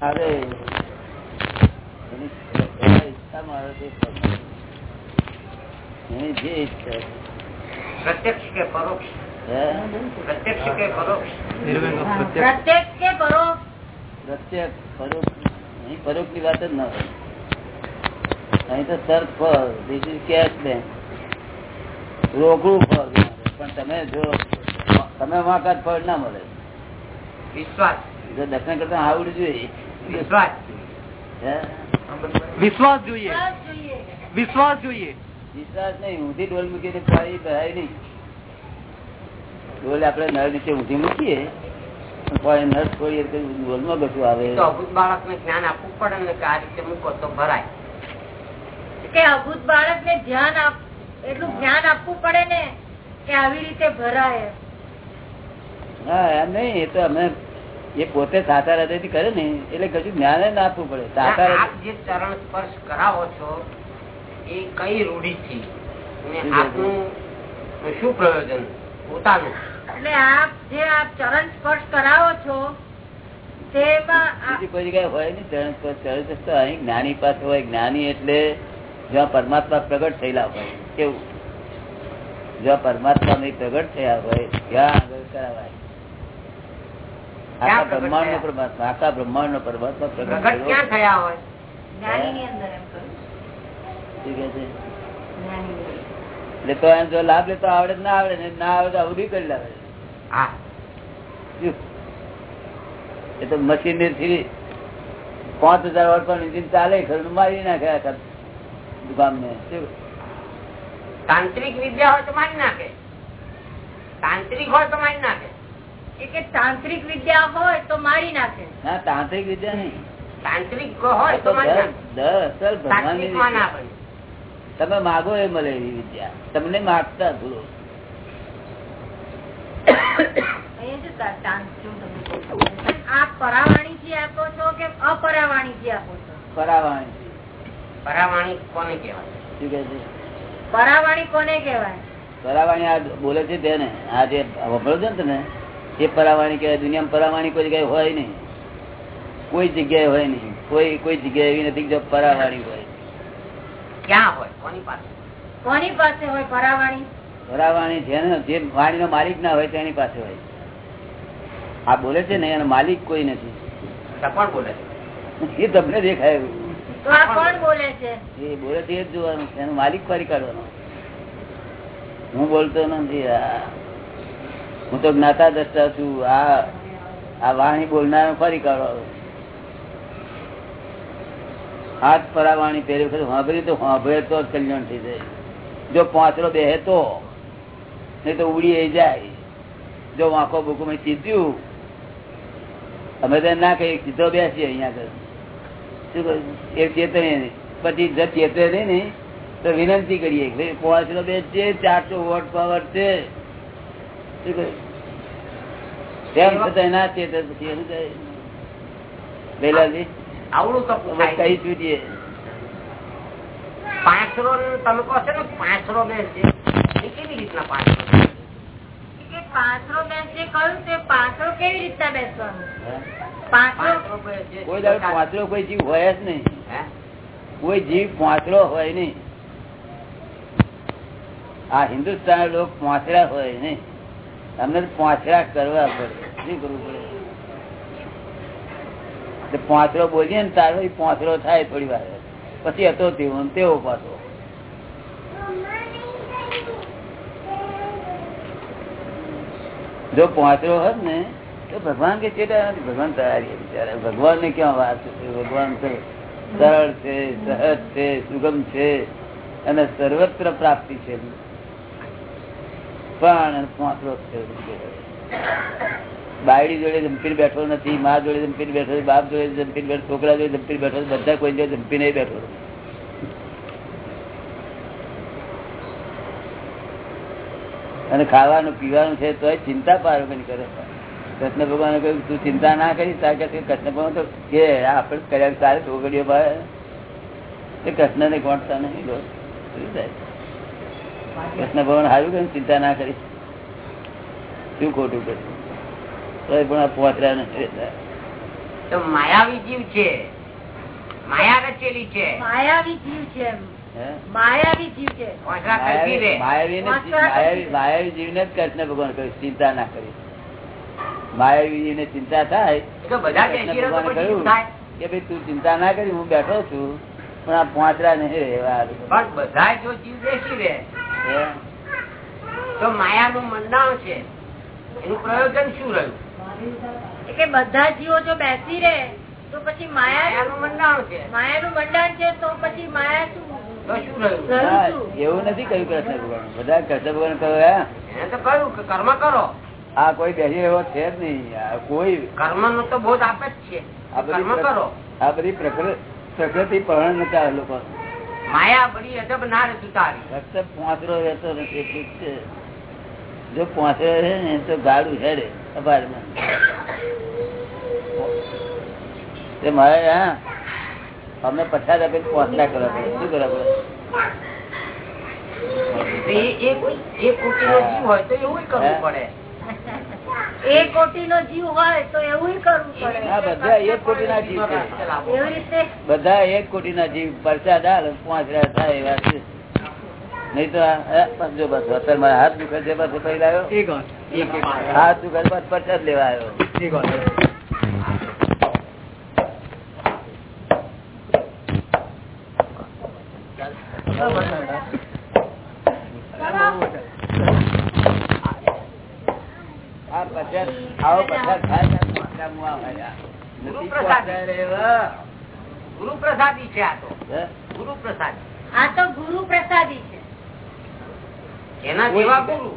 અરે એની એના ઈચ્છામાં આવે તે ફળ. એની જે ઈચ્છા છે. પ્રત્યક્ષ કે પરોક્ષ? પ્રત્યક્ષ કે પરોક્ષ? પ્રત્યક્ષ. કે પરોક્ષ? પ્રત્યક્ષ પરોક્ષ અહીં પરોક્ષની વાત જ ના હોય. અહીં તો સર્ચ ફળ ધીસ ઇઝ કેશ બેંક રોકડું ફળ પણ તમે જો તમે વાંકાત ફળ ના મળે. વિશ્વાસ. જો દર્શન કરતા આવડું જોઈએ. વિશ્વાસ જોઈએ. વિશ્વાસ જોઈએ. વિશ્વાસ નહીં. ઊંધી ડોલ મૂકીને પાણી બહાય નહીં. ડોલ આપણે નળ નીચે ઊંધી મૂકીએ. પણ નળ છોડીએ તો ડોલમાં કશું આવે. તો અભૂત બાળક ને જ્ઞાન આપવું પડે ને કે આ રીતે મૂકો તો ભરાય. કે અભૂત બાળક ને ધ્યાન આપ એટલું જ્ઞાન આપવું પડે ને કે આવી રીતે ભરાય. હા એમ નહીં. એ તો અમે એ પોતે સાચા હૃદયથી કરે ને એટલે કશું જ્ઞાન જ ના આપવું પડે. સાચા હૃદય- જે ચરણ સ્પર્શ કરાવો છો એ કઈ રૂઢી થી શું પ્રયોજન? પોતાનું. એટલે આપ જે આપ ચરણ સ્પર્શ કરાવો છો તેમાં આ- બીજી કોઈ જગ્યાએ હોય જ્ઞાની પાસે હોય. જ્ઞાની એટલે જ્યાં પરમાત્મા પ્રગટ થયેલા હોય કેવું? જ્યાં પરમાત્મા પ્રગટ થયા હોય ત્યાં આગળ કરાવાય. આખા બ્રહ્માંડ નો પરમાત્મા આખા બ્રહ્માંડ નો પરમાત્મા પ્રગટ ક્યાં થયા હોય? એમ જો લાભ લેતો આવડે ના આવડે ને ના આવડે તો અવધી કરી લાવે. એ તો મશીનથી પાંચ હજાર વર્ષ પણ ઇન્જિન ચાલે ખરું મારી નાખે આખા દુકાન ને તાંત્રિક વિદ્યા હોય તો મારી નાખે. તાંત્રિક હોય તો મારી નાખે. તાંત્રિક વિદ્યા હોય તો મારી નાખે. ના તાંત્રિક વિદ્યા નહીં. હોય તો તમે માગો એ મળે એવી વિદ્યા. તમને માગતા ભૂલો. પરાવાણી આપો છો કે અપરાવાણી આપો છો? પરાવાણી પરાવાણી કોને કહેવાય? પરાવાણી કોને કહેવાય? પરાવાણી આ બોલે છે તેને. આ જે સાંભળો છો ને તમે એ પરાવાણી કહેવાય દુનિયામાં પરાવાણી કોઈ જગ્યાએ હોય નહીં. કોઈ જગ્યાએ હોય નહીં. કોઈ કોઈ જગ્યાએ એવી નથી જો પરાવાણી હોય. ક્યાં હોય? કોની પાસે? કોની પાસે હોય પરાવાણી પરાવાણી જેને જે વાણીનો માલિક ના હોય તેની પાસે હોય. આ બોલે છે ને એનો માલિક કોઈ નથી. કોણ બોલે છે? એ તમને દેખાય. કોણ બોલે છે? એ બોલે છે એ જ જોવાનું એનો માલિક ફરી કાઢવાનો. હું બોલતો નથી. આ હું તો જ્ઞાતા દ્રષ્ટા છું. આ આ વાણી બોલનાર ફરી કાઢો. હાથ પરાવાણી પહેરી વખત સાંભળી તો સાંભળે તો જ કલ્યાણ થઈ જાય. જો પાંચરો બેહે નહીં તો ઉડી જાય. જો વાંકો બુકો મેં સીધ્યું, અમે તો ના કહીએ, સીધો બેસીએ અહીંયા શું કહ્યું? એ ચેતને પછી જ ચેતે નહીં ને, તો વિનંતી કરીએ પાંચરો છે ચારસો વોટ પાવર છે. શું કહ્યું? તેમ છતાં ના ચેતે પછી એનું કહે પહેલાથી આવડું તો કઈ છૂટીએ. પાંચરો તમે કહો છો ને પાંચરો ને છે એ કેવી રીતના પાંચરો પાંચરો બેસ જે કહ્યું તે પાંચરો કેવી રીતના બેસવાનું? હે? પાંચરો પાંચરો બે જે કોઈ દાડો પાંચરો કોઈ જીવ હોય જ નહીં. કોઈ જીવ પાંચરો હોય નહીં. આ હિન્દુસ્તાન લોકો પાંચરા હોય નહીં. તમને પાંચરા કરવા પડે. પડે. એટલે બોલીએ ને તારે ઈ થાય થોડી વાર. પછી હતો તેવો તેવો પાછો. જો પાંચરો હોત ને, તો ભગવાન કે ભગવાન તૈયારી બિચારા. ભગવાન ને ક્યાં વાત છે? ભગવાન તો સરળ છે, સહજ છે, સુગમ છે, અને સર્વત્ર પ્રાપ્તિ છે. પણ પાંચરો છે બાયડી જોડે જંપીને બેઠો નથી, મા જોડે જંપીને બેઠો બાપ જોડે જંપીને બેઠો, છોકરા જોડે જંપીને બેઠો બધા કોઈ જોડે જંપીને બેઠો. અને ખાવાનું, પીવાનું છે તો ચિંતા પાર્વતી કરે. કૃષ્ણ ભગવાને કહ્યું, તું ચિંતા ના કરી તાર કૃષ્ણ ભગવાન તો કે આપણે કર્યા તારે છોકરીઓ ભાઈ. એ કૃષ્ણ ને ગોઠતા નહીં લો કૃષ્ણ ભગવાન હારું કે ચિંતા ના કરી શું ખોટું કર્યું પણ આ નથી તો માયાવી જીવ છે. માયા રચેલી છે. માયાવી જીવ છે માયાવી જીવ છે. માયાવી જ કૃષ્ણ ભગવાન કહ્યું ચિંતા ના કરી. માયાવી ને ચિંતા થાય ભગવાને કહ્યું કે ભાઈ તું ચિંતા ના કરી હું બેઠો છું પણ આ પાંચરા નહીં રહેવા પણ બધા જો જીવ બેસી રે તો માયા નું મંડાણ છે. એનું પ્રયોજન શું રહ્યું? કે બધા જીવો જો બેસી રહે તો પછી માયા નું મંડાણ છે. માયાનું મંડાણ છે તો પછી માયા શું? એવું નથી કહ્યું કૃષ્ણ ભગવાન. બધા કૃષ્ણ ભગવાન કહ્યું? તો કહ્યું કે કર્મ કરો. આ કોઈ બેસી એવો છે જ નહીં. કોઈ કર્મ નો તો બોધ આપે જ છે. આ બધી કર્મ કરો. આ બધી પ્રકૃ- પ્રકૃતિ પહણ નતા આ લોકો. માયા બધી અજબ ના રહેતું તારી ફક્ત પોંચરો રહેતો નથી એટલું જ છે. જો પોંચરો છે ને તો ગાડું હેડે અપાર્ટમેન્ટ તે મારે હા અમને પચાસ રૂપિયા પોંચલા કરવા પડે. શું કરવા પડે? તો એક એક કોટીનો જીવ હોય તો એવું કરવું પડે. એ કોટી નો જીવ હોય તો એવું કરવું પડે. બધા એક કોટીના જીવ છે. એવી રીતે? બધા એક કોટીના જીવ. પરચા દાલ પોંચરા થાય એવા છે. નહીં તો જો બસ અત્યારે મારા હાથ દુખે છે બસ કઈ લાવ્યો. હાથ દુખે બસ પચાસ લેવા આવ્યો. આવો પચાસ. ગુરુ પ્રસાદી છે આ તો? ગુરુ પ્રસાદી આ તો ગુરુ પ્રસાદી છે. એના જેવા ગુરુ.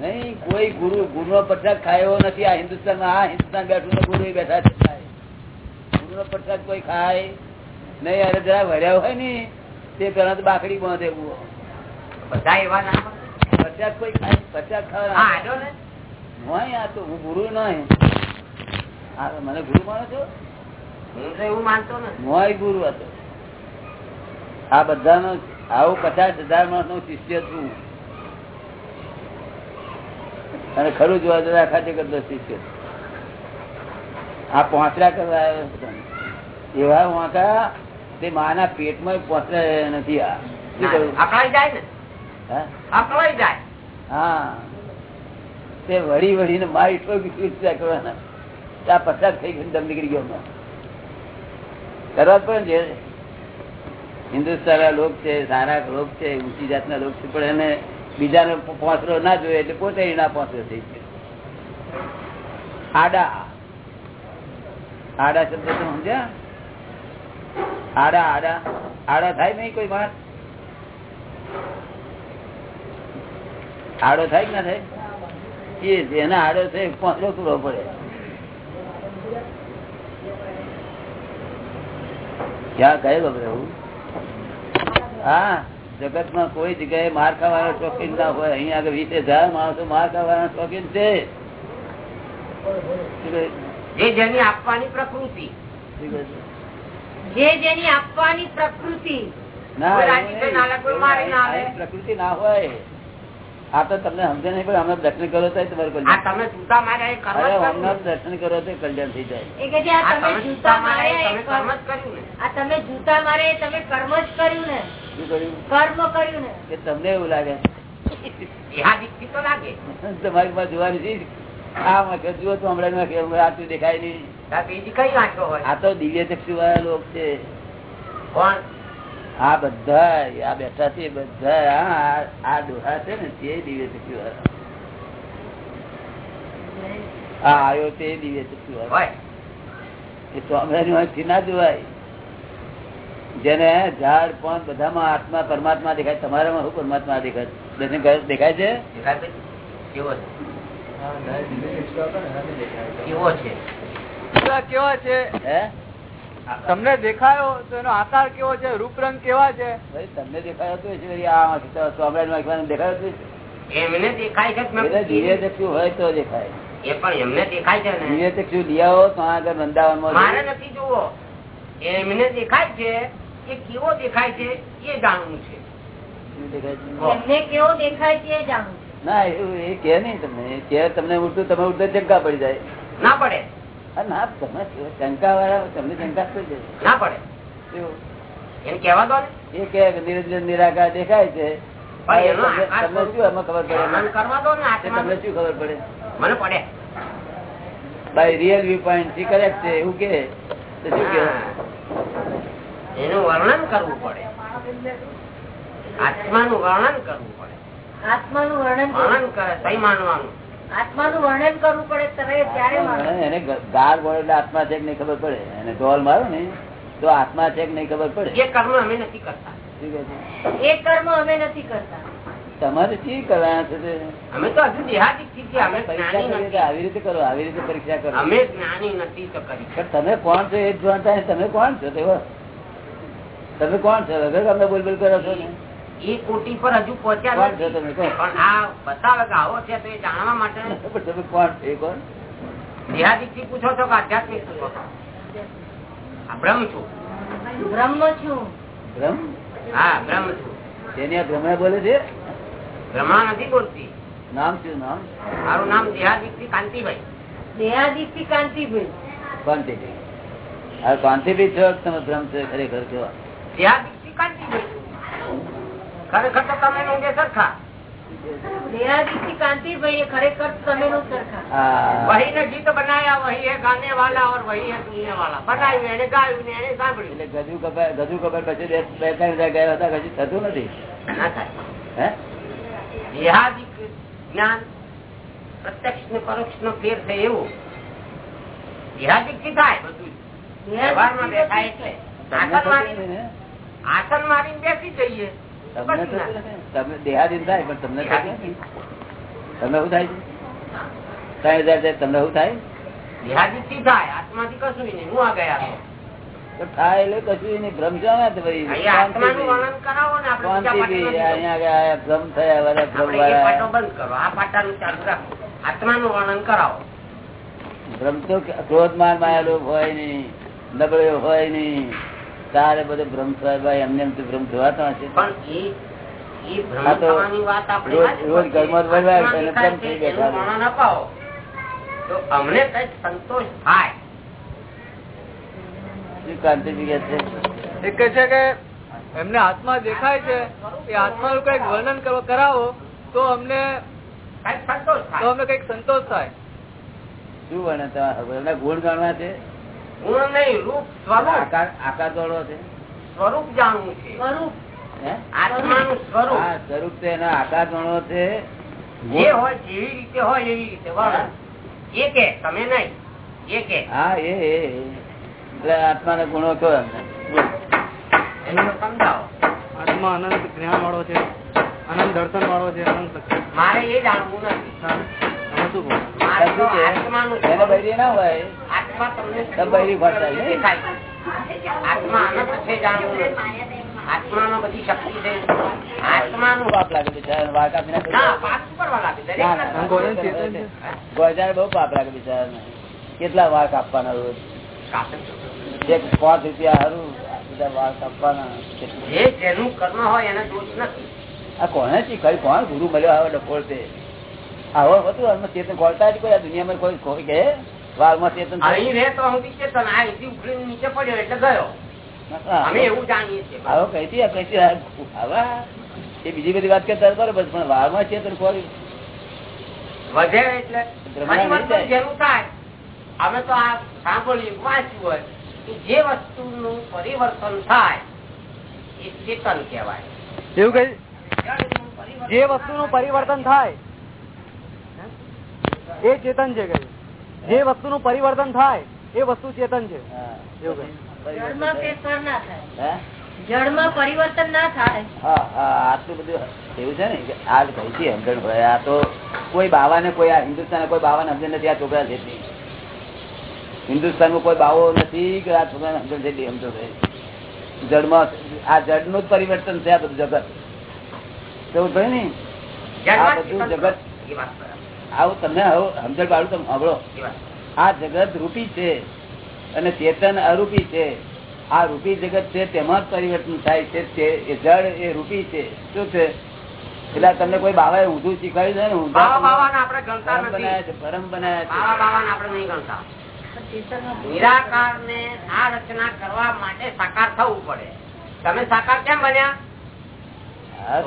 નહીં કોઈ ગુરુ ગુરુ નો પ્રસાદ ખાયો નથી. આ હિન્દુસ્તાનમાં આ હિન્દુસ્તાન બેઠું ગુરુ બેઠા છે ગુરુ નો પ્રસાદ કોઈ ખાય નહીં. અરે જરા ભર્યા હોય ને તે પેલા તો બાકડી બાંધે એવું. બધા એવા ના. પ્રસાદ કોઈ ખાય પ્રસાદ હા ખાવા હોય આ તો હું ગુરુ નહીં. મને ગુરુ માનો છો? એવું માનતો ને ગુરુ હતો. આ બધાનો આવું પચાસ હજાર માણસ નો શિષ્ય છું. અને ખરું જોવા જતા આખા જગત દસી છે. આ પોંચરા કરવા આવ્યો એવા વાંકા તે માના પેટમાં પોંચરા નથી આ. હા? તે વળી વળીને મારી ઠોકી કરવાના. ત્યાં પચાસ થઈ ગઈ દમ નીકળી ગયો. કરવા જ પડે હિન્દુસ્તાન લોક છે સારા લોક છે ઊંચી જાતના લોક છે પણ એને બીજાનો પોસરો ના જોઈએ એટલે પોતે ના પોસરો થઈ ગયો આડા. આડા શબ્દ તો સમજ્યા? આડા આડા. આડા થાય નહીં કોઈ વાત? આડો થાય કે ના થાય? એ એના આડો છે પોસરો પૂરો પડે. ક્યાં કઈ બધા હા? જગતમાં કોઈ જગ્યાએ માર ખાવાનો શોખીન ના હોય. અહીંયા આગળ વીસ હજાર માણસો માર ખાવાના શોખીન છે. જે જેની આપવાની પ્રકૃતિ. જે જેની આપવાની પ્રકૃતિ. ના પ્રકૃતિ હોય. આ તો તમને સમજે નહીં પણ અમે દર્શન કરો તો તમારું કલ્યાણ તમે જૂતા માર્યા એ કર્મ અરે જ અમને દર્શન કરો તો કલ્યાણ થઈ જાય. તમે જૂતા જૂતા માર્યા માર્યા એ એ તમે કર્મ કર્મ- જ કર્યું ને. આ તમે જૂતા મારે તમે કર્મ જ કર્યું ને. કર્મ કર્યું ને. તમને એવું લાગે? તમારી પાસે જોવાની છે આ વખત જુઓ તો હમણાં કે આટલું દેખાય નહીં. આ કઈ આંખો આ તો દિવ્ય ચક્ષુ વાળા લોક છે. કોણ? આ બધા આ બેઠા છે બધા. આ- ડોહા છે ને તે દિવ્ય ચક્ષુ વાળા આ આવ્યો તે દિવ્ય ચક્ષુ વાળા હોય. એ તો અમરાની ના જોવાય. જેને ઝાડ પણ બધામાં આત્મા પરમાત્મા દેખાય. તમારામાં શું પરમાત્મા દેખાય? દર્શન કરે દેખાય છે? કેવો છે? કેવો છે? બધા કેવા છે? હે? તમને દેખાયો તો એનો આકાર કેવો છે? રૂપરંગ કેવા છે? તમને દેખાયો તો માં દેખાયો તો એમને દેખાય છે મેં ચક્ષુ હોય તો દેખાય. એ પણ એમને દેખાય છે ધીરે ચક્ષુ લિયાવો તો આગળ વૃંદાવનમાં મારે નથી જોવો એમને દેખાય છે એ કેવો દેખાય છે એ જાણવું છે. શું દેખાય છે? એમને કેવો દેખાય છે એ જાણવું છે. ના એવું એ કે નહીં તમને. કે તમને ઉડતું તમે ઉડતા ચંકા પડી જાય. ના પડે. ના તમે શંકા વાળા તમને શંકા પડી જાય. ના પડે. દો એ કે નિરંજન નિરાકાર દેખાય છે. તમને શું એમાં ખબર પડે? તમને શું ખબર પડે? મને પડે. બાય રિયલ વ્યૂ પોઈન્ટથી કરેક્ટ છે એવું કે શું કે એનું વર્ણન કરવું પડે. આત્માનું વર્ણન કરવું પડે. આત્માનું વર્ણન વર્ણન કરે સહી માનવાનું. આત્માનું વર્ણન કરવું પડે ત્યારે ત્યારે એને ગાર બોલે એટલે આત્મા છે કે નહીં ખબર પડે? એને ઢોલ મારો ને. તો આત્મા છે કે નહીં ખબર પડે? એ કર્મ અમે નથી કરતા. શું કહે છે? એ કર્મ અમે નથી કરતા. તમારે શું કરવાના છે અમે તો હજુ દેહાતી છીએ અમે આવી રીતે કરો આવી રીતે પરીક્ષા કરો. અમે જ્ઞાની નથી તો કરી તમે કોણ છો એ જ જાણતા તમે કોણ છો? તેવો તમે કોણ છો? હવે તમે બોલ બોલ કરો છો ને? એ કોટી પર હજુ પહોંચ્યા નથી. પણ આ બતાવે કે આવો છે તો એ જાણવા માટે તમે કોણ છો? એ કોણ? દેહાદિકથી પૂછો છો કે આધ્યાત્મિક પૂછો છો? બ્રહ્મ છું. બ્રહ્મ છું. ભ્રમ હા બ્રહ્મ છું. તેની આ ભ્રમણા બોલે છે? ભ્રમણા નથી બોલતી. નામ શું નામ? મારું નામ દેહાદિકથી કાંતિભાઈ. દેહાદિક કાંતિભાઈ. કાંતિભાઈ. હા ક્વોન્ટિટી છો તમે ભ્રમ છે? ખરેખર છો જ્યાં જ્ઞાન પ્રત્યક્ષ ને પરોક્ષ નો ફેર થાય એવું. દેહાદિકથી થાય બધું વ્યવહારમાં આસન મારીને બેસી જઈએ. તમને પછી ના. થતું નથી? તમને દેહાધીન થાય પણ તમને તમને શું થાય? ત્રણ હજાર જાય તમને શું થાય? દેહાદિકથી થાય આત્માથી કશું નહીં. હું આ ગયા તો. તો થાય એટલે કશું નહીં. ભ્રમ ભાઈ. અહીંયા ગયા થયા વાળા વાળા બંધ કરો. આ પાટાનું ચાલુ રાખો. આત્માનું વર્ણન કરાવો. ભ્રમ તો ક્રોધમાન માયેલો હોય નહીં નબળ્યો હોય નહીં. તારે બધો ભ્રમ થયો ભાઈ એમને એમ તો ભ્રમ થવાતો હશે. રોજ-. ઘરમાં આત્મા ભ્રમ થઈ બેઠા અપાવો. તો અમને કંઈક સંતોષ થાય. શું છે? કે એમને આત્મા દેખાય છે એ આત્માનું કંઈક વર્ણન કરાવો તો અમને કંઈક સંતોષ તો થાય અમને કંઈક સંતોષ થાય. શું વર્ણન ગુણ ગણવા છે? ગુણ નહીં રૂપ સ્વરૂપ. આકાર આકાર છે. સ્વરૂપ જાણવું છે. સ્વરૂપ. સ્વરૂપ. હા તો એનો આકાર ગણો છે. જે હોય જેવી રીતે હોય એવી રીતે એ કે તમે નહીં. એ કે. હા એ. એટલે આત્માના ગુણો કયો એમને સમજાવો. આત્મા અનંત જ્ઞાન વાળો છે અનંત દર્શન વાળો છે અનંત મારે એ જાણવું નથી. શું એને બૈરી ના હોય. તો બૈરી ફરતા આત્મા અનંત છે જાણવું બધી શક્તિ છે. પાપ લાગે બિચારા વાળ કાપી નાખે. ગોળજાને બહુ પાપ લાગે બિચારાને. કેટલા વાળ કાપવાના રોજ. એક પાંચ રૂપિયા હારું આ બધા વાળ કાપવાના જેનું કર્મ હોય એને દોષ નથી. આ કોને શીખવાડ્યું? કોણ ગુરુ મળ્યો આવે ડફોળ તે આવો હતું આમાં ચેતન ખોલતા જ કોઈ આ દુનિયામાં કોઈ કોઈ કહે વાળમાં ચેતન અહીં રહે તો હું ચેતન આ અહીંથી ઉખડીને નીચે પડ્યો એટલે ગયો. અમે એવું જાણીએ છીએ. આવો કઈથી આ કઈથી એ બીજી બધી વાત કરતા બરોબર પણ વાળમાં ચેતન ખોરી વધે એટલે. જેનું થાય. અમે તો આ સાંભળ્યું વાંચ્યું હોય કે જે વસ્તુનું પરિવર્તન થાય એ ચેતન કહેવાય. એવું કઈ જે વસ્તુ જે વસ્તુનું પરિવર્તન થાય એ ચેતન છે જે વસ્તુનું પરિવર્તન થાય એ વસ્તુ ચેતન છે. જળમાં ના? જળમાં પરિવર્તન ના થાય. આટલું બધું એવું ને આ આ તો કોઈ બાવાને કોઈ હિન્દુસ્તાન કોઈ બાવાને સમજણ નથી આ છોકરા છે હિન્દુસ્તાનમાં કોઈ બાવો નથી કે આ છોકરાને સમજણ છે તે સમજો ભાઈ જડમાં આ જડનું જ પરિવર્તન છે આ બધું જગત. એવું થયું ને? આ બધું જગત એ વાત બરાબર. આવું તમને સમજણ પાડું તમે સાંભળો. આ જગત રૂપી છે અને ચેતન અરૂપી છે. આ રૂપી જગત છે તેમાં જ પરિવર્તન થાય છે. એ જળ એ રૂપી છે. શું છે? એટલે તમને કોઈ બાબાએ ઊંધું શીખવાડ્યું છે ને? ઊંધા બાવા બાવાને આપણે ગણતા પરમ નથી. બનાયા છે નિરાકાર ને આ રચના કરવા માટે સાકાર થવું પડે. તમે સાકાર કેમ બન્યા?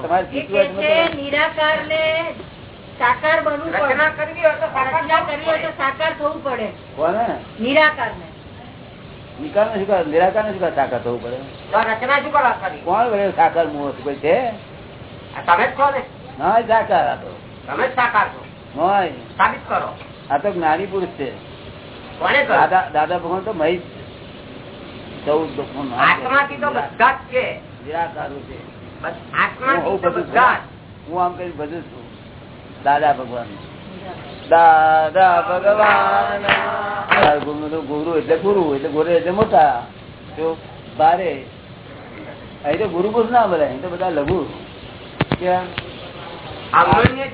તમારે નિરાકાર ને સાકાર બનવું પડે. રચના કરવી હોય તો સાકાર થવું કરવી હોય તો પડે. સાકાર થવું પડે. કોને? નિરાકાર ને નિકાલ નિરાકાર નથી સાકાર થવું પડે. રચના શું કરવા કોણ કરે સાકાર મું કોઈ છે? તમે જ છો ને. ના સાકાર આ તો. તમે જ સાકાર છો. સાબિત કરો. આ તો જ્ઞાની પુરુષ છે. દાદા દાદા ભગવાન તો મહી ચૌદ ભગવાન આત્માથી તો બધા જ છે. નિરાકારું છું. હું આમ કઈ બધું છું. દાદા ભગવાન. દાદા ભગવાન. ગુરુ એટલે ગુરુ એટલે ગુરુ એટલે મોટા. જો બારે અહીં તો ગુરુ ગુરુ ના બોલે અહીં તો બધા લઘુ. ક્યાં?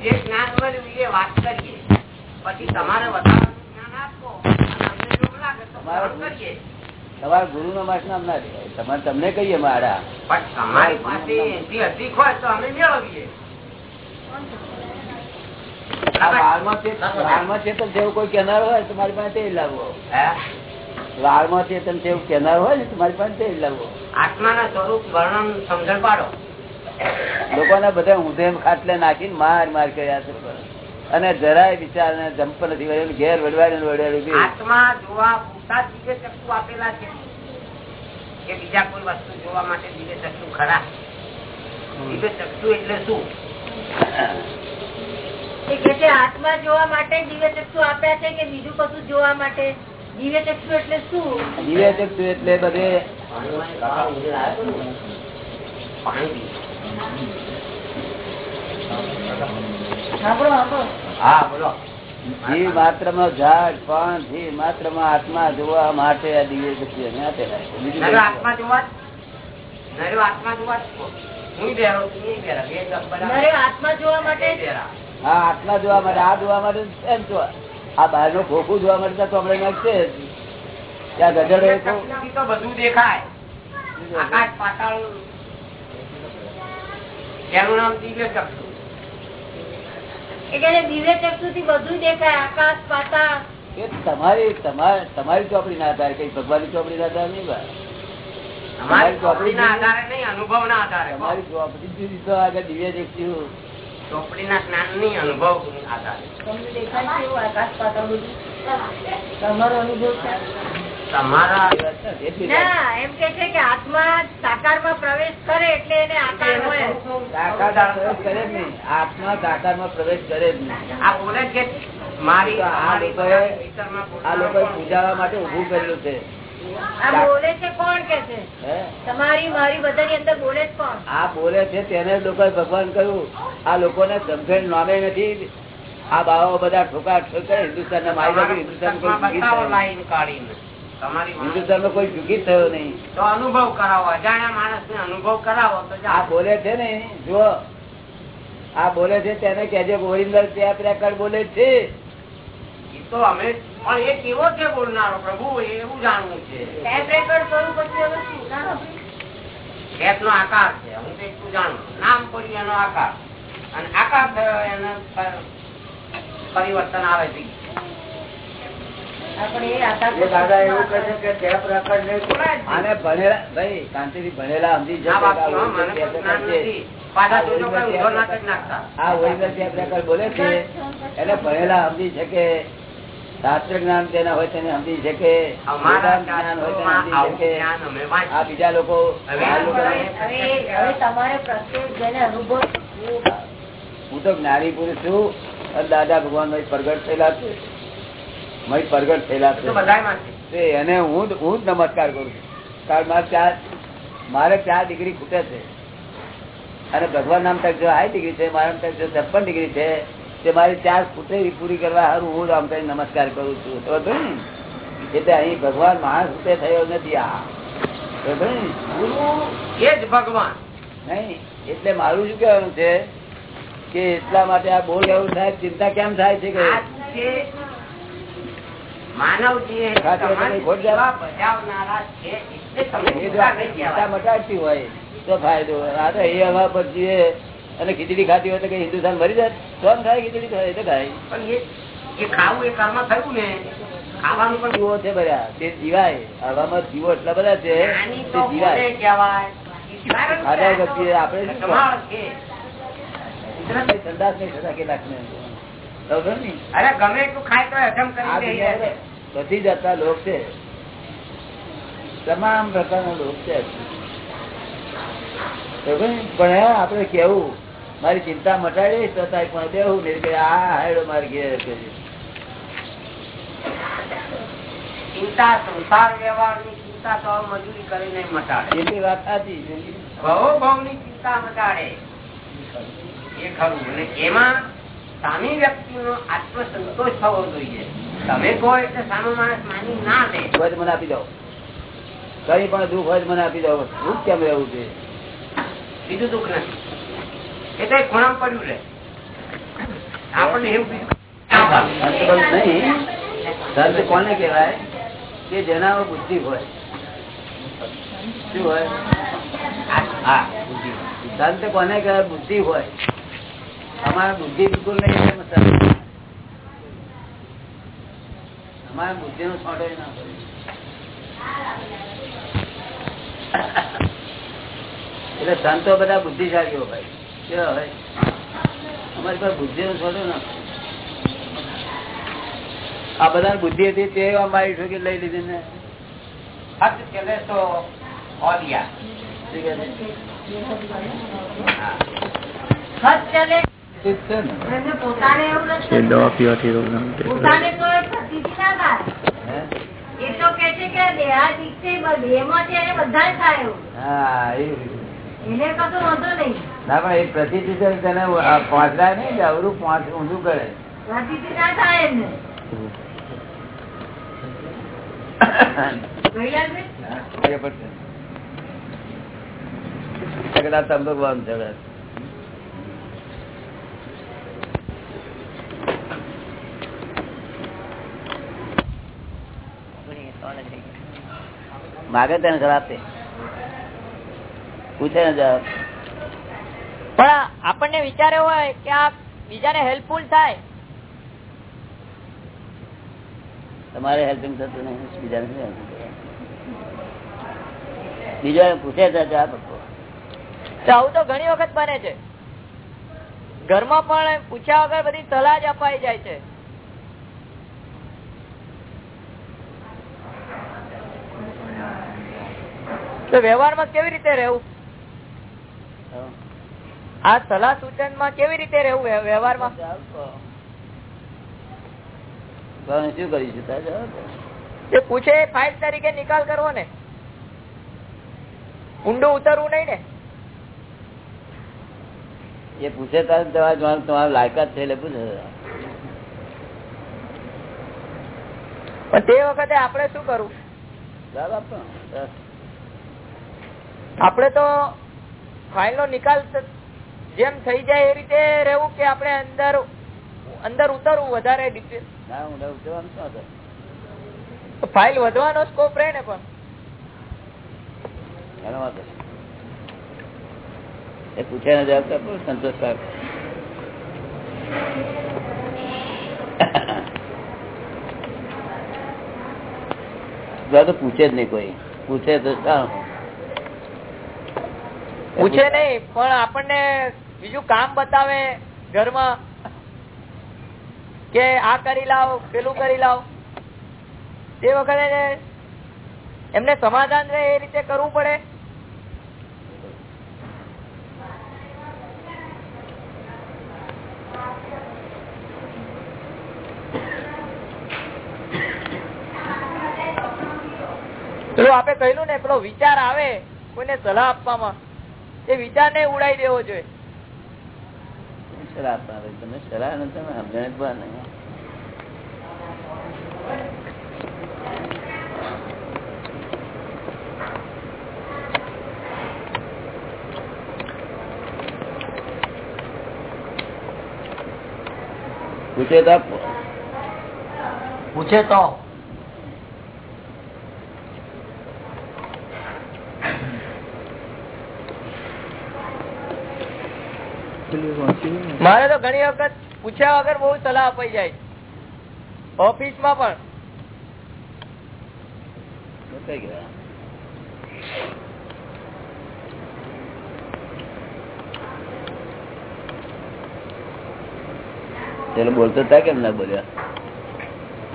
જે જ્ઞાન મળ્યું વાત કરીએ. પછી તમારે તો ગુરુ નો માસ નામ ના તમને કહીએ મારા. પણ તમારી પાસે તો અમે મેળવીએ. વાળમાં ચેતન જેવું કોઈ કેનાર હોય તો પાસે તે લાવવો વાળમાં ચેતન જેવું કેનાર હોય ને તો પાસે તે લાવવો આત્માના સ્વરૂપ વર્ણન સમજણ પાડો. લોકોને બધા ઊંધે ખાટલે નાખીને માર માર કર્યા છે. અને જરાય વિચાર ને જંપ નથી કર્યો ઘેર વડવાડે વડવાડે બી. આત્મા જોવા પૂરતા ચક્ષુ આપેલા છે. કે બીજા કોઈ વસ્તુ જોવા માટે દિવ્ય ચક્ષુ ખરા. દિવ્ય ચક્ષુ એટલે શું? આત્મા જોવા માટે દિવ્ય ચક્ષુ આપ્યા છે કે બીજું કશું જોવા માટે? દિવ્ય ચક્ષુ એટલે શું? દિવ્ય ચક્ષુ એટલે બધે જીવ માત્રમાં ઝાડ પણ જીવ માત્રમાં આત્મા જોવા માટે આ દિવ્ય ચક્ષુ એને આપેલા આત્મા જોવા? આત્મા જોવા આત્મા જોવા માટે. હા આત્મા જોવા માટે આ જોવા માટે એમ જોવા આ બહારનું ખોખું જોવા માટે તો આપણે નાખશે ત્યાં ગજડો બધું દેખાય. આકાશ પાતાળ. એનું નામ દિવ્ય ચક્ષુ. એ કે દિવ્ય ચક્ષુ થી બધું દેખાય આકાશ પાતાળ. તમારી તમારી તમારી ચોપડી ના આધારે કઈ ભગવાનની ચોપડી ના આધારે નહીં તમારી ચોપડી ના આધારે નહીં અનુભવ ના આધારે. તમારી ચોપડી આગળ દિવ્ય ચક્ષુ ચોપડીના જ્ઞાનની અનુભવ આધારે. તમને દેખાય છે એવું આકાશ પાતાળ બધું? તમારો અનુભવ છે? તમારા એમ કે છે કે આત્મા સાકારમાં પ્રવેશ કરે એટલે એને આકાર હોય પ્રવેશ કરે જ નહીં આત્મા સાકારમાં પ્રવેશ કરે જ નહીં આ બોલે કે મારી આ લોકોએ પૂજાવા માટે ઉભું કરેલું છે. આ બોલે છે કોણ કે છે? હે? તમારી મારી બધાની અંદર બોલે જ કોણ? આ બોલે છે તેને લોકો ભગવાન કહ્યું. આ લોકોને સમજણ નામે નથી. આ બાવા બધા ઠોકા ઠોકે હિન્દુસ્તાન ને મારી બાજુ હિન્દુસ્તાન. હિન્દુસ્તાન નો કોઈ સુખી થયો નહીં. તો અનુભવ કરાવો. અજાણ્યા માણસ ને અનુભવ કરાવો તો આ બોલે છે ને જો આ બોલે છે તેને કેજે ગોવિંદર ત્યાં પ્રેકર બોલે છે. એ તો અમે પણ એ કેવો છે બોલનારો? પ્રભુ એવું જાણવું છે. શું? ના આકાર છે. હું તો એટલું જાણું? નામ પડ્યું એનો આકાર. અને આકાર થયો એનો પરિવર્તન આવે છે. ભણેલા સમજી શકે. શાસ્ત્ર જ્ઞાન તેના હોય તેને સમજી શકે જ્ઞાન હોય તેને આ બીજા લોકો હું તો જ્ઞાની પુરુષ છું અને દાદા ભગવાન પ્રગટ થયેલા છે. મય પ્રગટ થયેલા છે. એને હું હું જ નમસ્કાર કરું છું. કારણ મારે ચાર મારે ચાર ડિગ્રી ખૂટે છે. અને ભગવાન નામ તક જો હાઈ ડિગ્રી છે મારા નામ તક જો છપ્પન ડિગ્રી છે તે મારી ચાર ખૂટે પૂરી કરવા સારું હું આમ કઈ નમસ્કાર કરું છું. ને? એટલે અહીં ભગવાન માણસ રૂપે થયો નથી આ. ભગવાન? નહીં એટલે મારું શું કહેવાનું છે કે એટલા માટે આ બોલ એવું થાય ચિંતા કેમ થાય છે કે? માનવ ચિંતા મટાડતી હોય તો ફાયદો. આ તો એ હવા પર જીવે અને ખીચડી ખાતી હોય તો હિન્દુસ્તાન મરી જાય? કોણ ખાય ખીચડી ખાય પણ એ એ ખાવું એ કર્મ થયું ને ખાવાનું પણ જીવો છે બધા. તે જીવાય. હવામાં જીવો એટલા બધા છે તે જીવાય. સંદાસ નહીં થતા કેટલાક ને. અરે ગમે એટલું ખાય તો હજમ કરી બધી જાતના લોક છે. તમામ પ્રકારના લોક છે. પણ આપણે કેવું? મારી ચિંતા મટાડી તો તારી પાસે બેહું નહીં કે આ હાયડો મારી ઘેર ચિંતા સંસાર વ્યવહારની ચિંતા તો મજૂરી કરીને મટાડે. એટલી વાત સાચી છે. ભવ ભવની ચિંતા મટાડે. એ ખરું. અને એમાં સામી વ્યક્તિનો આત્મસંતોષ થવો જોઈએ. તમે કહો એટલે સામે માણસ માની ના હોય તો મને આપી દો. કઈ પણ દુઃખ હોય મને આપી દો. દુઃખ કેમ રહેવું છે? બીજું દુઃખ નથી. એ તો પડ્યું રહે આપણને એવું સંત કોને કહેવાય કે જેના બુદ્ધિ હોય? શું હોય? હા, બુદ્ધિ. સંત કોને કહેવાય બુદ્ધિ હોય? અમારા બુદ્ધિ બિલકુલ નહીં એટલે. અમારે બુદ્ધિ નો છોટો ના પડે એટલે સંતો બધા બુદ્ધિશાળીઓ ભાઈ અમારી પાસે બુદ્ધિ નો ના. આ બધા બુદ્ધિ હતી તે અમારી ઠોકી લઈ લીધી ને. દવા પીવાથી રોગ? એ તો કે છે કે દેહાદિક છે દેહમાં છે એને બધા થાય એવું. હા એવું ના પણ એ પ્રતિ તેને પહોંચતા નહીં કે અવરું પહોંચ ઊંધું કરે. માગે તેને થાય એમને કૈલાસભાઈ? એ પડશે. કદાચ તંબુ બંધ છે કદાચ. માગે તેને જવાબ દે પૂછે ને જવાબ. પણ આપણને વિચાર એવો હોય કે આ બીજાને હેલ્પફુલ થાય. તમારે હેલ્પિંગ થતું નહીં બીજાને બીજો પૂછે તો જવાબ તો આવું તો ઘણી વખત બને છે. ઘરમાં પણ પૂછ્યા વગર બધી સલાહ જ અપાઈ જાય છે. તો વ્યવહારમાં કેવી રીતે રહેવું? આ સલાહ સૂચનમાં કેવી રીતે રહેવું વ્ય- વ્યવહારમાં? શું કરીશું? પૂછે ફાઇલ તરીકે નિકાલ કરવો ને. ઊંડું ઉતરવું નહીં ને. એ પૂછે તારે તમારે લાયકાત છે એટલે પૂછે. પણ તે વખતે આપણે શું કરવું? આપણે તો ફાઇલ નો નિકાલ જેમ થઈ જાય એ રીતે રહેવું કે આપણે અંદર અંદર ઉતરવું વધારે ફાઇલ વધવાનો સ્કોપ રહે ને પણ. એ પૂછે ને જવાબ તો આપો સંતોષકારક તો પૂછે જ નહીં કોઈ. પૂછે તો સારું પૂછે નહીં પણ આપણને બીજું કામ બતાવે ઘરમાં કે આ કરી લાવ પેલું કરી લાવ. તે વખતે એમને સમાધાન રહે એ રીતે કરવું પડે. પેલું આપે કહ્યું ને પેલો વિચાર આવે કોઈને સલાહ આપવામાં. એ વિચાર ને ઉડાઈ દેવો જોઈએ. સલાહ તમે સલાહ નથી સમજણ નહીં. પૂછે તો પૂછે તો પેલું વાંચ્યું ને? મારે તો ઘણી વખત પૂછ્યા વગર બહુ સલાહ અપાઈ જાય. ઓફિસમાં પણ પેલો બોલતો હતા કેમ ના બોલ્યા?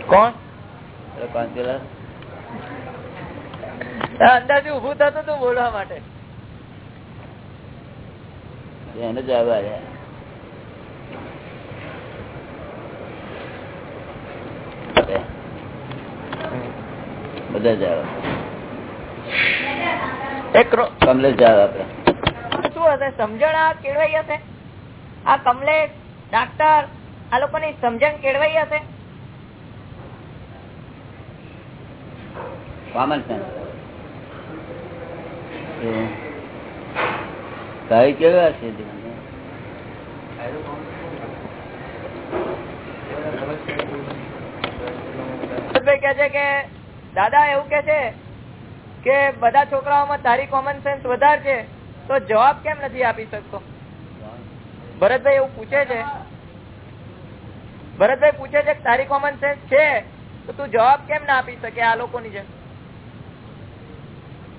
કોણ? પાંચ પેલા અંદાજે ઉભું થતું હતું બોલવા માટે. એને જવાબ આવ્યા બધા કમલેશ શું હશે? સમજણ આ કેળવાઈ હશે? આ કમલેશ ડાક્ટર આ લોકોની સમજણ કેળવાઈ હશે? કોમન સેન્સ કઈ કેવા છે? ભરતભાઈ છે કે દાદા એવું કે છે કે બધા છોકરાઓમાં તારી કોમન સેન્સ વધારે છે તો જવાબ કેમ નથી આપી શકતો? ભરતભાઈ એવું પૂછે છે. ભરતભાઈ પૂછે છે કે તારી કોમન સેન્સ છે તો તું જવાબ કેમ ના આપી શકે આ લોકોની જેમ?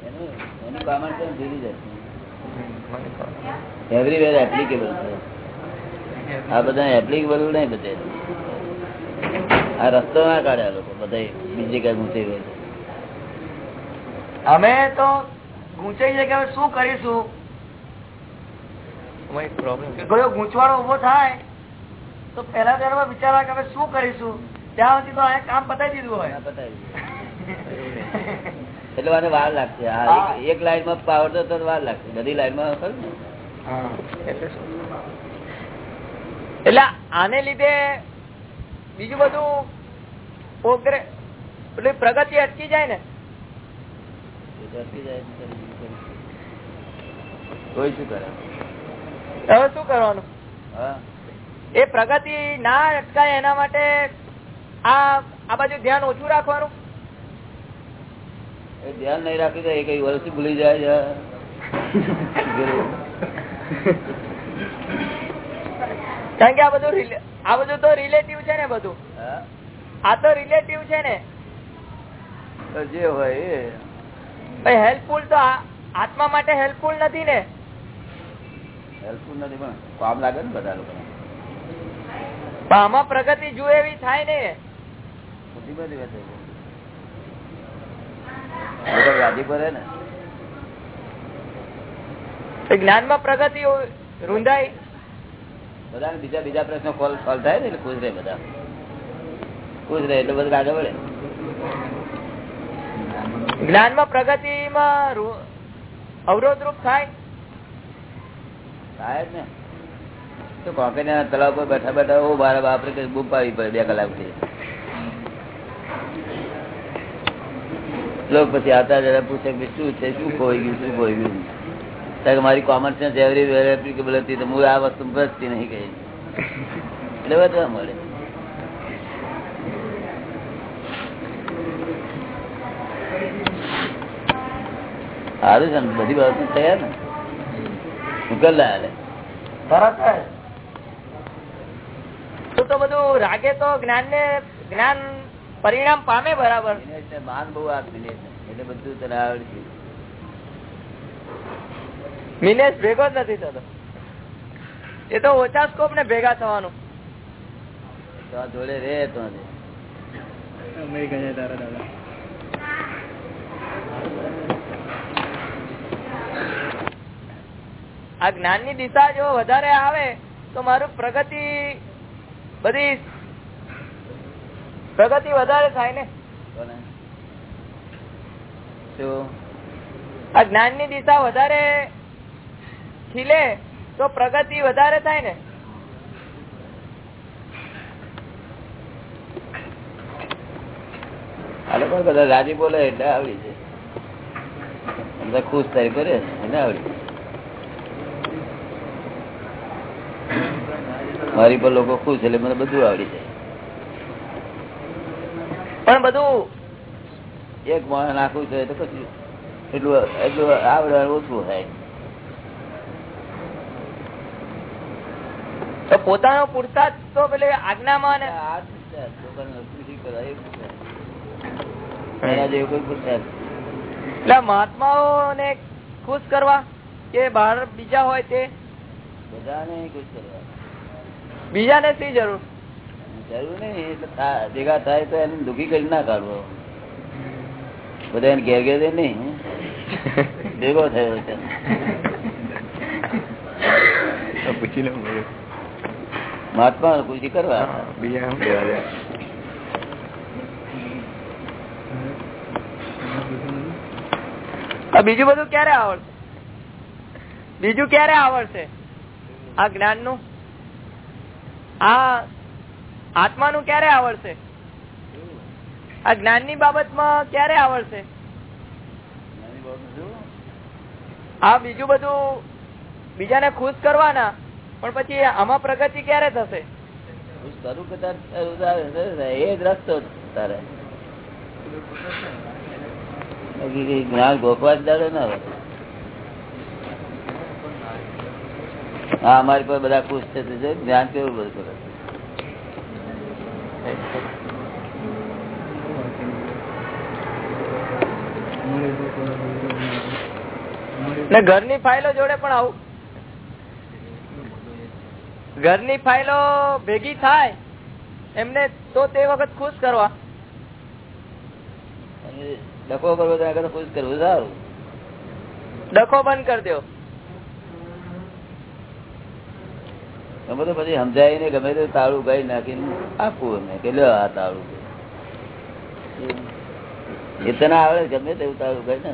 એનું કોમન સેન્સ જુદી જશે છે. એવરીવેર એપ્લિકેબલ છે. આ બધા એપ્લિકેબલ નહીં બધે. આ રસ્તો ના કાઢ્યા લોકો બધા બીજી કઈ ઊંચી હોય અમે તો ગૂંચાઈ જાય કે શું કરીશું? ગયો ગૂંચવાડો ઊભો થાય તો પેલા ત્યારે વિચારવા કે અમે શું કરીશું? ત્યાં સુધી તો આ કામ પતાવી દીધું હોય. પતાવી દીધું. એટલે મને વાર લાગશે. એક- એક લાઈનમાં પાવર તો વાર લાગશે. બધી લાઈનમાં ખરું એટલે આને લીધે બીજું બધું એટલે પ્રગતિ અટકી જાય ને? હવે શું કરવાનું? હા. એ પ્રગતિ ના અટકાય એના માટે આ આ બાજુ ધ્યાન ઓછું રાખવાનું? ધ્યાન નહીં રાખ્યું એ કઈ વર્ષ ભૂલી જાય કારણ કે આ બધું આ બધું તો રિલેટિવ છે ને બધું. આ તો રિલેટિવ છે ને. જે હોય એ. હેલ્પફુલ તો આત્મા માટે હેલ્પફુલ નથી ને. હેલ્પફુલ નથી પણ કામ લાગે ને બધા લોકો આમાં પ્રગતિ જુએ એવી થાય ને. બધી બધી વાતમાં પ્રગતિ રૂંધાઈ બધાને બીજા બીજા પ્રશ્નો સોલ્વ થાય ને એટલે ખુશ રહે બધા. ખુશ રહે એટલે બધું આગળ વધે જ્ઞાનમાં પ્રગતિમાં રુ- અવરોધરૂપ થાય. થાય ને. તો કોંકરિયા તળાવ પર બેઠા બેઠા ઓ મારા બાપરે બૂમ પાડવી પડે બે કલાકથી લોક પછી આવતા જરા પૂછે કે શું છે, શું ખોઈ ગયું, શું ખોઈ ગયું? કારણ કે મારી common sense everywhere applicable હતી તો હું આ વસ્તુ ભરતી નહીં કહી. એટલે વધવા મળે. સારું છે બધી બાબત થયા ને? ઉકેલ તરત તો બધું રાગે તો જ્ઞાન ને જ્ઞાન પરિણામ પામે બરાબર. માન બહુ આપી એટલે બધું તને આવડે મિનેશ ભેગો જ નથી થતો. એ તો ઓછા સ્કોપ ને ભેગા થવાનું. આ જોડે રે તો આ જ્ઞાનની દિશા જો વધારે આવે તો મારું પ્રગતિ બધી પ્રગતિ વધારે થાય ને. આ જ્ઞાનની દિશા વધારે ખીલે તો પ્રગતિ વધારે થાય ને. આ લોકો બધા રાજી બોલે એટલે આવડી છે બધા ખુશ થાય કરે એટલે આવડી મારી પર લોકો ખુશ એટલે મને બધું આવડી જાય. પણ બધું એક માણસ નાખવું છે તો પછી એટલું એટલું આવડે ઓછું થાય. તો પોતાનો પુરસાદ તો પેલે આજ્ઞામાં ને મહાત્માઓ. એટલે મહાત્માઓને ખુશ કરવા કે બહાર બીજા હોય તે? બધાને ખુશ કરવા. બીજાને શી જરૂર? જરૂર નહીં એટલે ભેગા થાય તો એને દુઃખી કરી ના કાઢવો. બધા એને ઘેર ઘેર નહીં ભેગો થયો છે. પૂછી લઉં મહાત્મા પૂછી કરવા. બીજું બધું ક્યારે આવડશે? બીજું ક્યારે આવડશે? આ જ્ઞાનનું આ આત્માનું ક્યારે આવડશે? આ જ્ઞાનની બાબતમાં ક્યારે આવડશે? આ બીજું બધું બીજાને ખુશ કરવાના, પણ પછી આમાં પ્રગતિ ક્યારે થશે. એ જ રસ્તો તારે. જ્ઞાન ગોખવા જ દાડે ના હા, અમારી પર બધા ખુશ છે? જ્ઞાન કેવું બધું કરે? ને ઘરની ફાઇલો જોડે પણ આવું. ઘરની ફાઇલો ભેગી થાય એમને તો તે વખત ખુશ કરવા. ડખો કરવો તો ખુશ કરવું સારું. ડખો બંધ કરી દો તો પછી સમજાય ને ગમે તે તાળું ગાઈ નાખીને આપવું એમને કે લો આ તાળું. એ તને આવડે ગમે તેવું તાળું ગાઈ ને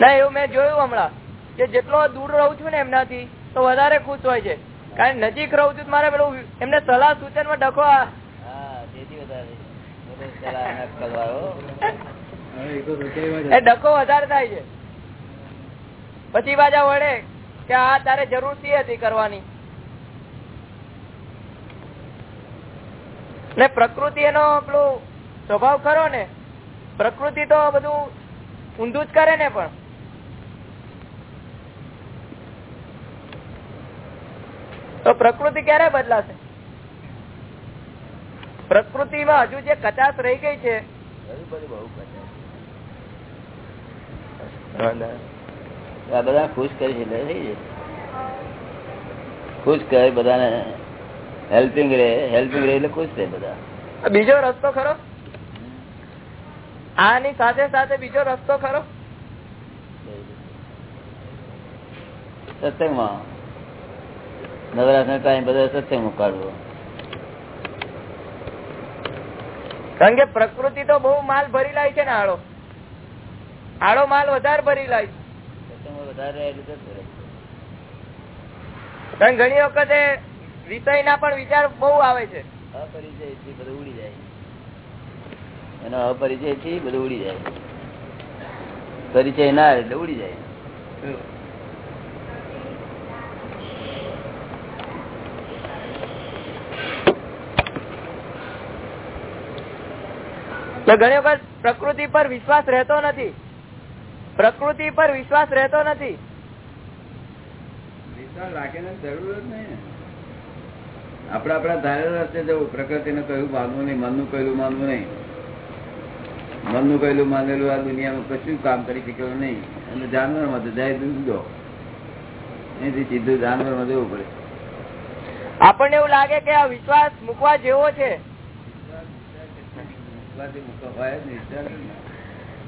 ના એવું મેં જોયું હમણાં. કે જેટલો દૂર રહું છું ને એમનાથી તો વધારે ખુશ હોય છે. કારણ નજીક રહું છું મારે પેલું એમને સલાહ સૂચનમાં ડખો હા તેથી વધારે. સલાહ અને અક્કલ એ ડખો વધારે થાય છે. પછી પાછા વળે કે આ તારે જરૂરથી હતી કરવાની. ને પ્રકૃતિ એનો પેલું સ્વભાવ ખરો ને, પ્રકૃતિ તો બધું ઊંધું જ કરે ને પણ. તો પ્રકૃતિ ક્યારે બદલાશે? પ્રકૃતિમાં હજુ જે કચાશ રહી ગઈ છે બધા ખુશ કરી. ખુશ કરે, બધાને હેલ્પિંગ રે હેલ્પિંગ રે એટલે ખુશ રહે બધા. બીજો રસ્તો ખરો? આની સાથે સાથે બીજો રસ્તો ખરો? સત્સંગમાં. નવરાત્ર ટાઈમ બધા સત્સંગમાં કાઢવો કારણ કે પ્રકૃતિ તો બહુ માલ ભરી લાય છે ને આડો આડો માલ વધારે ભરી લાય છે. વધારે ઘણી વખતે વિષય ના પણ વિચાર બહુ આવે છે. અપરિચયથી બધું ઉડી જાય. એનો અપરિચયથી બધું ઉડી જાય. પરિચય ના એટલે ઉડી જાય. તો ઘણી વખત પ્રકૃતિ પર વિશ્વાસ રહેતો નથી. પ્રકૃતિ પર વિશ્વાસ રહેતો નથી. વિશ્વાસ રાખીને જરૂર જ નહીં આપડે આપડા ધારેલા રસ્તે જવું પ્રકૃતિ ને કહ્યું માનવું નહીં મનનું કહેલું માનવું નહીં. મનનું કહેલું માનેલું આ દુનિયામાં કશું કામ કરી શકેલું નહીં. અને જાનવરમાં તો જાય દૂધો એથી સીધું જાનવરમાં જવું પડે. આપણને એવું લાગે કે આ વિશ્વાસ મૂકવા જેવો છે.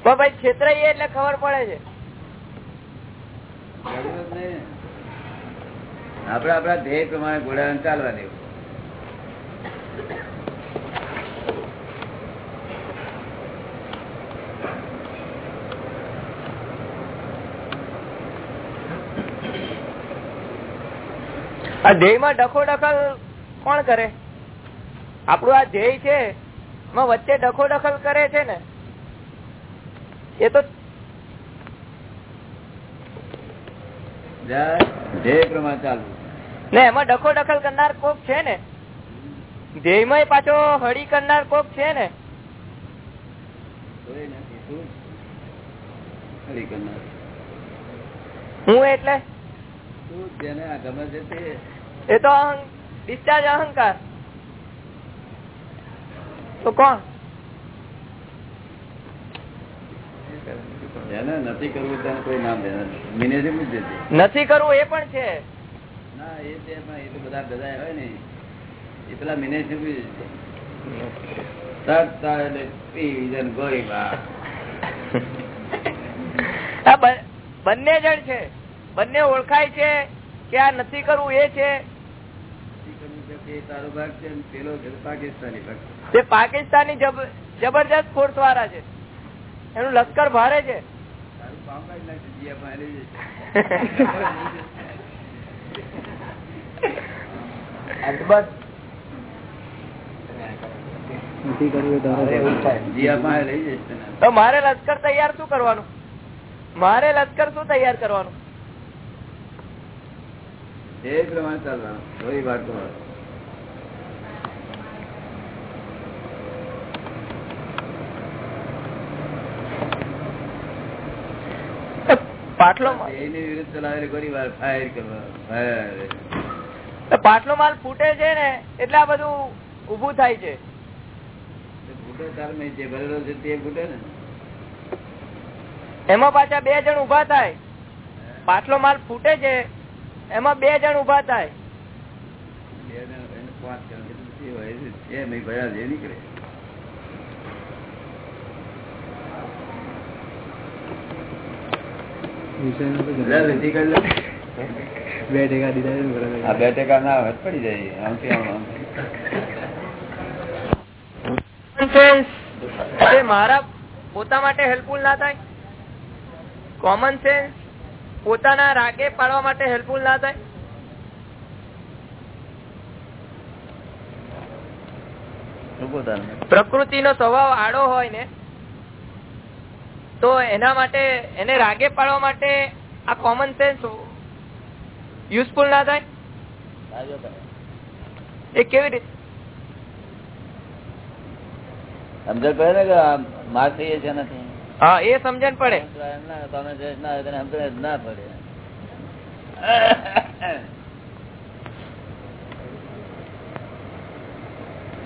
પણ ભાઈ છેતરાઈએ એટલે ખબર પડે છે. આપડે આપડા ધ્યેય પ્રમાણે ઘોડા ચાલવા દેવું. આ ધ્યેયમાં ડખો દખલ કોણ કરે? આપણું આ ધ્યેય છે એમાં વચ્ચે ડખો દખલ કરે છે ને. એ તો જાય ધ્યેય પ્રમાણે ચાલુ ને એમાં ડખો દખલ કરનાર કોક છે ને? ધ્યેયમાં પાછો હળી કરનાર કોક છે ને. હું એટલે? એ તો ડિસ્ચાર્જ અહંકાર. તો કોણ? નથી કરવું તેને કોઈ નામ નથી. કરવું એ પણ છે. ના એ બધા બધા હોય ને. એ પેલા આ બ- બંને જણ છે. બંને ઓળખાય છે કે આ નથી કરવું એ છે. તે પાકિસ્તાની તે પાકિસ્તાની જબરજસ્ત ફોર્સ વાળા છે. એનું લશ્કર ભારે છે. તારું કામ કાઢી નાખશે જીયા પાસે લઈ જશે જીયા પાસે લઈ જશે તને. તો મારે લશ્કર તૈયાર શું કરવાનું? મારે લશ્કર શું તૈયાર કરવાનું? એ પ્રમાણે ચાલવાનું. થોડી વાર પાટલો માલ- એની વિરુદ્ધ ચલાવેલી ઘણી વાર ફાયર કરવા ફાયર પાટલો માલ ફૂટે છે ને એટલે આ બધું ઉભું થાય છે. જે ભરેલો છે તે ફૂટે ને? એમાં પાછા બે જણ ઊભા થાય. પાટલો માલ ફૂટે છે એમાં બે જણ ઊભા થાય. બે પાંચ જણ છે, ભર્યા જે નીકળે. બે ટેકા દીધા બે ટકા ના હોય પડી જાય આમથી આમ. સેન્સ તે મારા પોતા માટે હેલ્પફુલ ના થાય? કોમન સેન્સ પોતાના રાગે પાડવા માટે હેલ્પફુલ ના થાય? પ્રકૃતિ નો સ્વભાવ આડો હોય ને, તો એના માટે, એને રાગે પાડવા માટે આ કોમન સેન્સ યુઝફુલ ના થાય? એ કેવી રીતે? સમજણ પડે ને કે માર થઈએ છે નથી. હા એ સમજણ પડે. ના, પડે.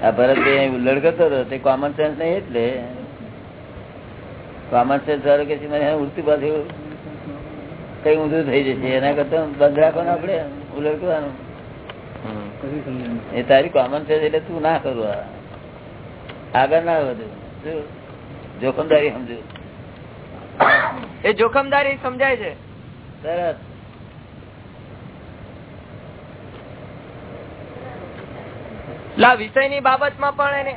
આ ભરતભાઈ ઉલ્લડ કરતો હતો તે કોમન સેન્સ નહીં એટલે. કોમન સેન્સ વાળો કે મને ઉડતી પાછું કઈ ઊંધું થઈ જશે. એના કરતા બંધ રાખવાનું આપડે ઉલ્લડ કરવાનું એ તારી કોમન સેન્સ એટલે તું ના કરું આ. આગળ ના વધુ. જોખમદારી સમજુ. એ જોખમદારી સમજાય છે. તરત લા વિષયની બાબતમાં પણ એને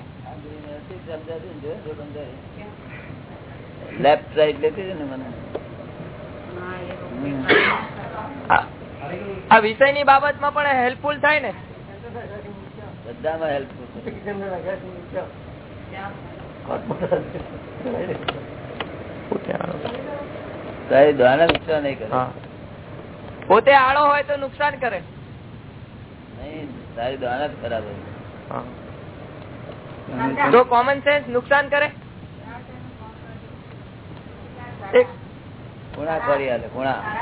લેફ્ટ સાઈડ લેતી છે ને મને. આ- વિષયની બાબતમાં પણ હેલ્પફુલ થાય ને? બધામાં હેલ્પફુલ પોતે આળો. હોય તો નુકસાન કરે. નહીં તારી દ્વાના જ ખરાબ હોય. તો કોમન સેન્સ નુકસાન કરે?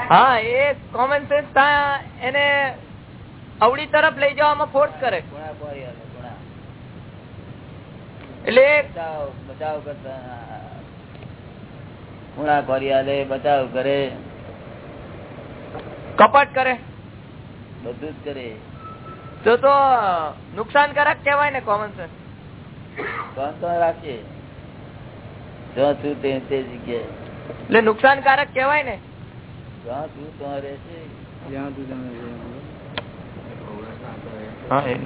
હા એ કોમન સેન્સ એને અવળી તરફ લઈ જવામાં ફોર્સ કરે. કોણા કરી એટલે બચાવ બચાવ કરતા ખૂણા કરી હાલે બચાવ કરે. કપટ કરે. બધું જ કરે. તો તો નુકસાનકારક કહેવાય ને કોમન સેન્સ કોણ તો રાખીએ જ્યાં છું તે તે જગ્યાએ. એટલે નુકસાનકારક કહેવાય ને. જ્યાં છું ત્યાં રહેશે.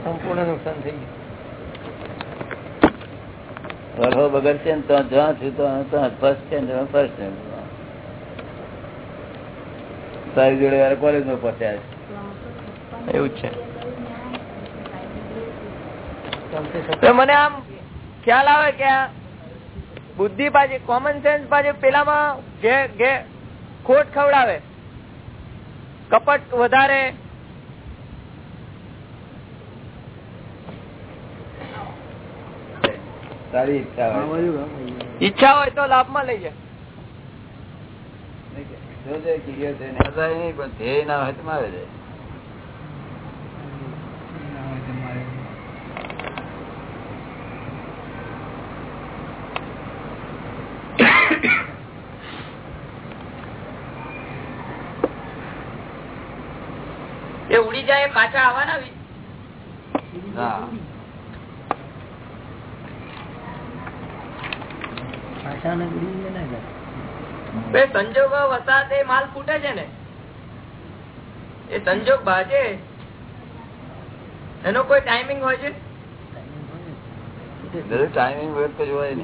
સંપૂર્ણ નુકસાન થઈ ગયું. વરહો બગડશે ને તો જ્યાં છું તો ત્યાં ફર્સ્ટ છે ને ફર્સ્ટ છે. તારી જોડે વાર કોલેજમાં પહોંચ્યા છે એવું છે. મને આમ ખ્યાલ આવે કે બુદ્ધિ પાછી કોમન સેન્સ પાછી પેલામાં જે ખોટ ખવડાવે. કપટ વધારે તારી ઈચ્છા હોય ઈચ્છા હોય તો લાભમાં લઈ જાય. એ ઉડી જાય પાછા આવવાના બી? સંજોગો વસાતે માલ ફૂટે છે ને. એ સંજોગ બાજે. એનો કોઈ ટાઈમિંગ હોય છે? ટાઈમિંગ વેટ જોવાય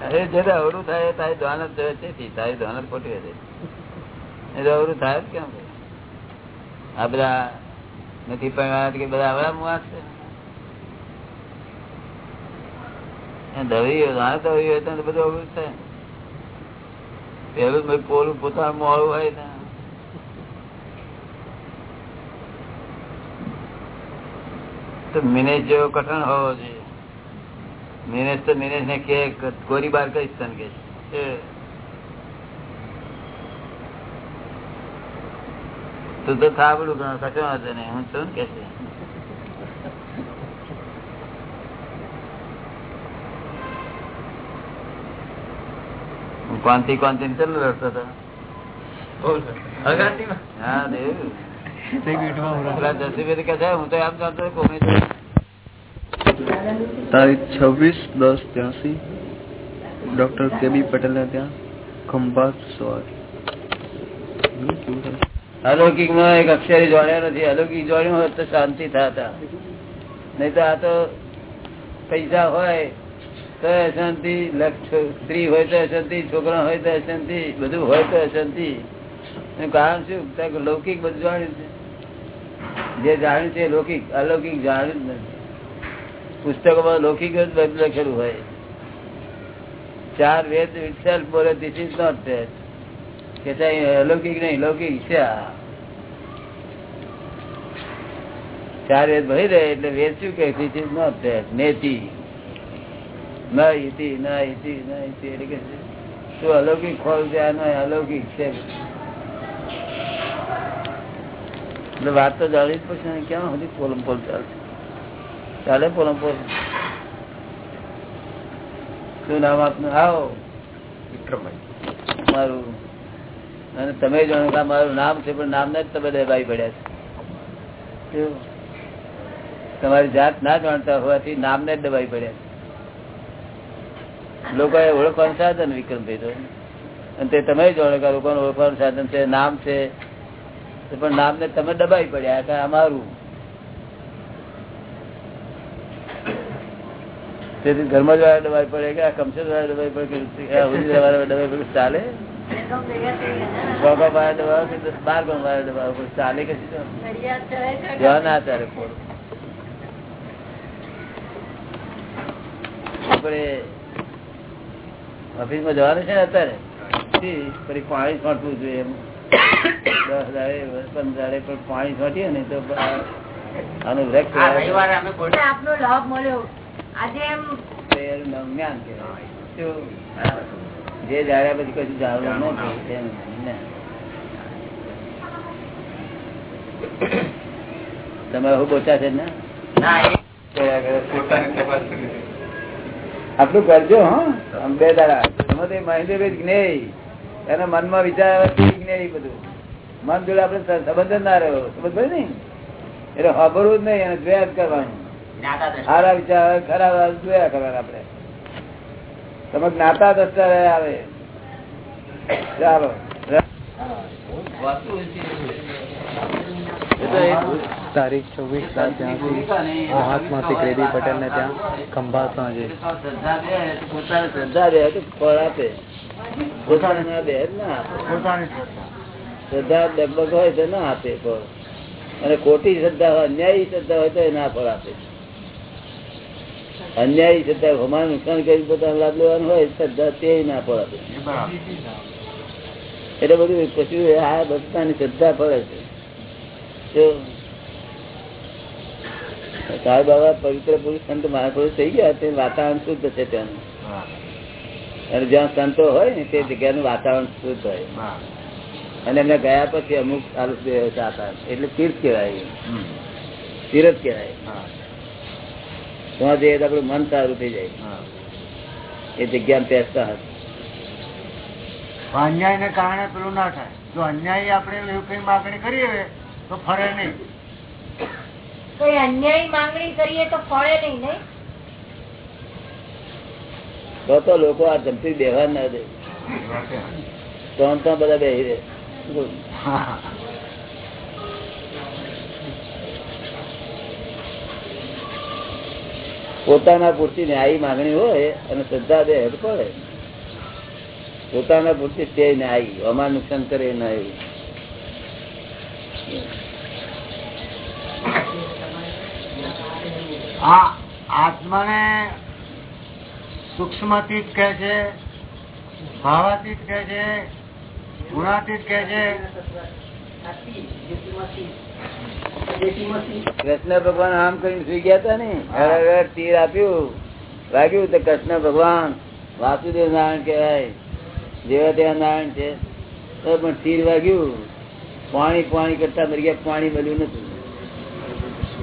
અરે જયારે અવરું થાય તારી ધ્યાન જ જોવે તેથી તારી દ્વાન જ ખોટી હતી એટલે અવરું થાય જ કેમ? આ બધા નથી પણ બધા આવડા મુવા છે. તો બધું મિનેશ જેવો કઠણ હોવો જોઈએ. મિનેશ તો મિનેશ ને કે ગોરી બાર કઈ તને કે. તું તો થાબડું ગણો કશો વાંધો નહીં. હું છું કે છે કોનથી ને ચાલુ લડતો હતો છવ્વીસ દસ ત્યાંસી. ડોક્ટર કેબી પટેલ ત્યાં ખંભાત સવાર. અલૌકિકમાં એક અક્ષર જોડ્યા નથી. અલૌકિક જોડ્યું હોત તો શાંતિ થતા. નહીં તો આ તો પૈસા હોય તો અશાંતિ સ્ત્રી હોય તો અશાંતિ, છોકરા હોય તો અશાંતિ, બધું હોય તો અશાંતિ. કારણ શું? લૌકિક બધું જાણ્યું છે. જે જાણ્યું છે લૌકિક, અલૌકિક જાણ્યું જ નથી. પુસ્તકોમાં લૌકિક જ બધું લખેલું હોય. ચાર વેદ itself બોલે ધીસ ઇઝ નોટ that. કે અલૌકિક નહીં લૌકિક છે ચાર વેદ ભરી રહે એટલે વેદ શું કે this is not that નેતિ ન ઇતિ ન ઇતિ ન ઇતિ એટલે કે શું? અલૌકિક ખોલ છે? આ નહીં અલૌકિક છે. એટલે વાત તો જાણી જ પછી ક્યાં સુધી પોલમ પોલ ચાલશે? ચાલે પોલમ પોલ? શું નામ આપનું? આવો મારું અને તમે જાણો કે મારું નામ છે, પણ નામ જ તમે દબાઈ પડ્યા છે. તમારી જાત ના જાણતા હોવાથી નામને જ દબાઈ પડ્યા છે. લોકોએ ઓળખવાનું સાધન વિક્રમભાઈ તો અને તે તમે જાણો કે લોકોને ઓળખવાનું સાધન છે, નામ છે પણ નામને તમે દબાઈ પડ્યા કે અમારું. તેથી ઘરમાં વાળા દબાઈ પડે કે આ કમસે દબાઈ પડે કે દબાઈ પડે ચાલે? આપણે ઓફિસમાં જવાનું છે ને અત્યારે પછી પાણી છોટવું જોઈએ એમ દસ હજારે પંદર પણ પાણી છોટીએ ને તો આનું કોઈ આપનો લાભ મળ્યો આજે એમ જ્ઞાન કહેવાય. જે જાણ્યા પછી કશું જાણવું નથી તેમ ને. તમે હું બોચા છે ને? આટલું કરજો હા. બે દાડા. તમે તો મહેન્દ્રભાઈ જ્ઞેય. એના મનમાં વિચાર જ્ઞેય બધું. મન જોડે આપડે સંબંધ જ ના રહ્યો. સમજ ભાઈ ને? એટલે ખબરવું જ નહીં એને જ કરવાનું સારા વિચાર ખરાબ જોયા કરવાના આપણે. તમે જ્ઞાતા દસતા રહ્યા આવે. ચાલો. તારીખ છવ્વીસ સાત ત્યાંથી મહાત્મા શ્રી ક્રેડી પટેલ ને ત્યાં ખંભા સાંજે શ્રદ્ધા તો ફળ આપે પોતાને ના દે ના શ્રદ્ધા. લગભગ હોય તો ના આપે ફળ અને ખોટી શ્રદ્ધા હોય અન્યાયી શ્રદ્ધા હોય તો એ ના ફળ આપે. અન્યાયી શ્રદ્ધા હમારે નુકસાન કરી પોતાનો લાભ લેવાનો હોય શ્રદ્ધા તે ના પડે એટલે બધું પછી આ બધાની શ્રદ્ધા પડે છે. સાહેબ બાબા પવિત્ર પુરુષ સંત મહાપુરુષ થઈ ગયા તે વાતાવરણ શુદ્ધ છે ત્યાંનું. અને જ્યાં સંતો હોય ને તે જગ્યાનું વાતાવરણ શુદ્ધ હોય. અને એમને ગયા પછી અમુક સારું એટલે તીર્થ કહેવાય. તીરથ કહેવાય. ત્યાં જઈએ તો આપણું મન સારું થઈ જાય. એ જગ્યા પેસતા હતા અન્યાય ને કારણે પેલું ના થાય. જો અન્યાય આપણે એવું કઈ માગણી કરીએ તો ફરે નહીં. અન્યાય માંગણી કરીએ તો ફળે નહીં નહીં? તો તો લોકો આ જમતી બેહવા ના દે. ત્રણ તો બધા બેહી રહે. પોતાના પૂરતી ન્યાયી માંગણી હોય અને શ્રદ્ધા દે તો પડે પોતાના પૂરતી તે ન્યાયી અમાર નુકસાન કરે ના એવું આત્માને સૂક્ષ્મતીત કહે છે ભાવાતીત કહે છે ગુણાતીત કહે છે. કૃષ્ણ ભગવાન આમ કરીને સુઈ ગયા હતા ને, હર તીર આપ્યું. લાગ્યું તો કૃષ્ણ ભગવાન વાસુદેવ નારાયણ કહેવાય જેવા તેવા નારાયણ છે. તો પણ તીર વાગ્યું. પાણી પાણી કરતા મરી ગયા, પાણી મળ્યું નથી.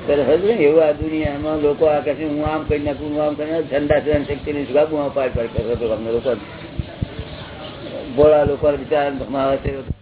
હજુ એવું આ દુનિયામાં લોકો આ કહે હું આમ કરી નાખું, હું આમ કરી ઠંડા સહન શક્તિ ની સુગા પાડ પાડ કરતો લોકો ભોળા લોકો બિચારા આવે છે.